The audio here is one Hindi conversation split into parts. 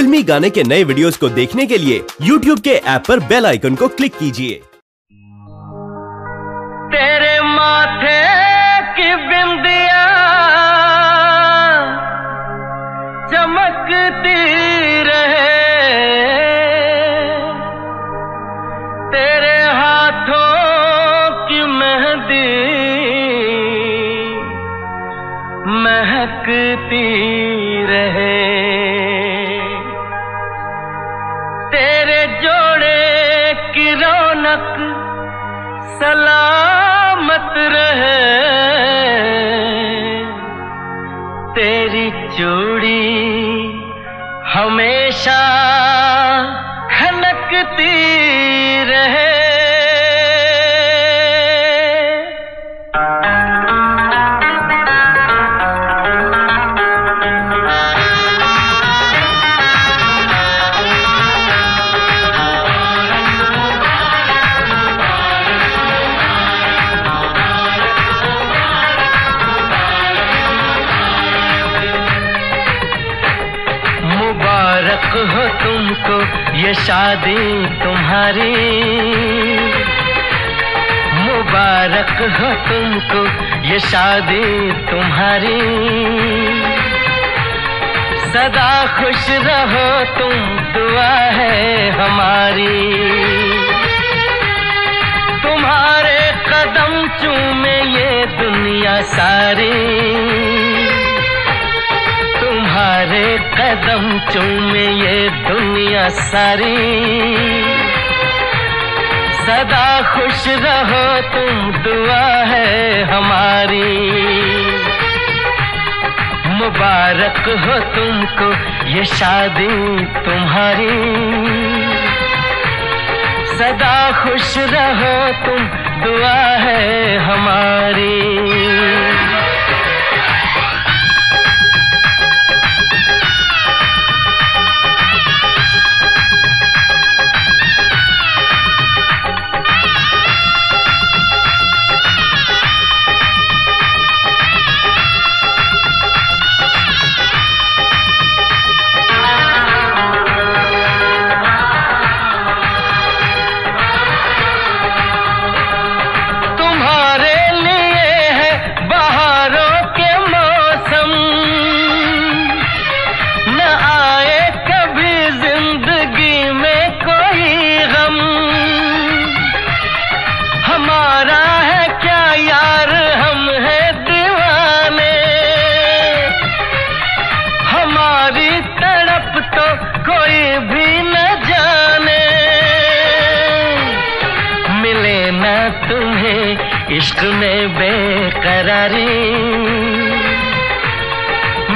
फिल्मी गाने के नए वीडियोस को देखने के लिए YouTube के ऐप पर बेल आइकन को क्लिक कीजिए। तेरे माथे की बिंदिया चमकती रहे। तेरे हाथों की मेहंदी महकती रहे। तेरे जोड़े की रौनक सलामत रहे। तेरी चूड़ी हमेशा खनकती ये शादी तुम्हारी मुबारक हो तुमको, ये शादी तुम्हारी। सदा खुश रहो तुम, दुआ है हमारी। तुम्हारे कदम चूमे ये दुनिया सारी। तुम्हारे कदम चूमे ये दुनिया सारी। सदा खुश रहो, तुम दुआ है हमारी। मुबारक हो तुमको ये शादी तुम्हारी। सदा खुश रहो, तुम दुआ है हमारी। तुम्हें इश्क में बेकरारी।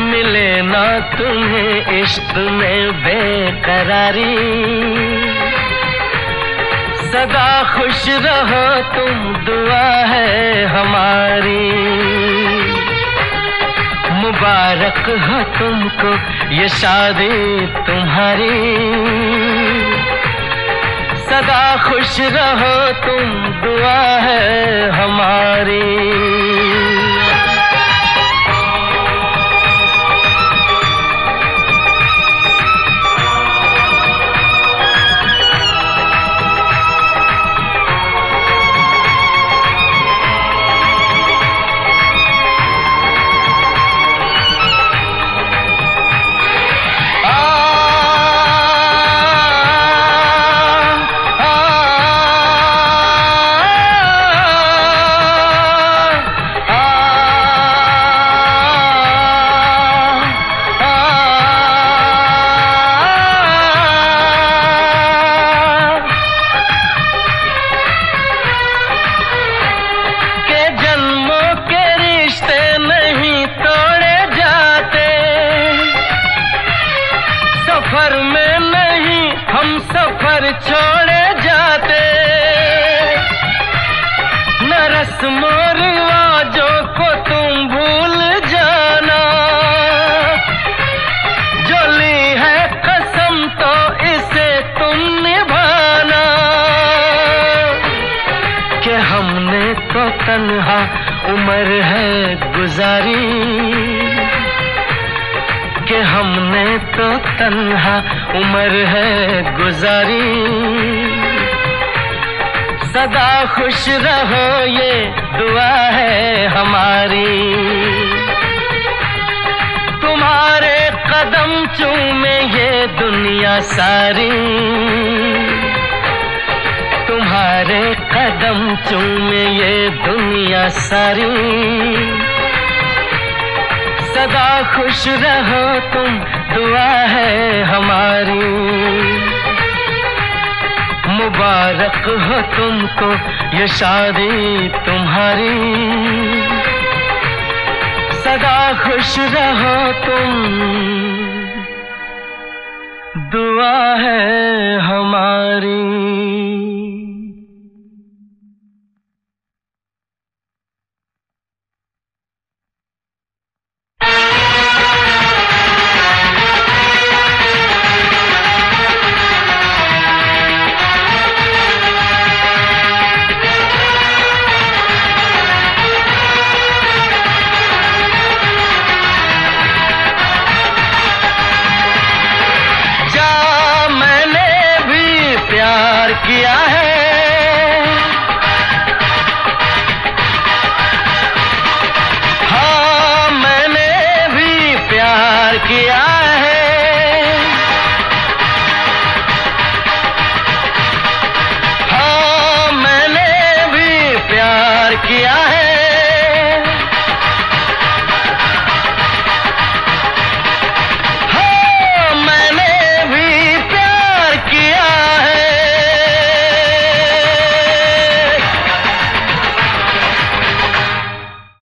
मिले ना तुम्हें इश्क में बेकरारी। सदा खुश रहो, तुम दुआ है हमारी। मुबारक हो तुमको, ये शादी तुम्हारी। सदा खुश रहो तुम दुआ है हमारी। न रस्मों रिवाजों को तुम भूल जाना। जो ली है कसम तो इसे तुम निभाना। कि हमने तो तन्हा उम्र है गुजारी। कि हमने तो तन्हा उम्र है गुजारी। सदा खुश रहो, ये दुआ है हमारी। तुम्हारे कदम चूमे ये दुनिया सारी। तुम्हारे कदम चूमे ये दुनिया सारी। सदा खुश रहो, तुम दुआ है मुबारक हो तुमको ये शादी तुम्हारी। सदा खुश रहो तुम। दुआ है हमारी। प्यार किया है हाँ।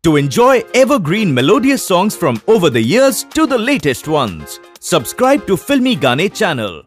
To enjoy evergreen melodious songs from over the years to the latest ones, subscribe to Filmy Gane channel.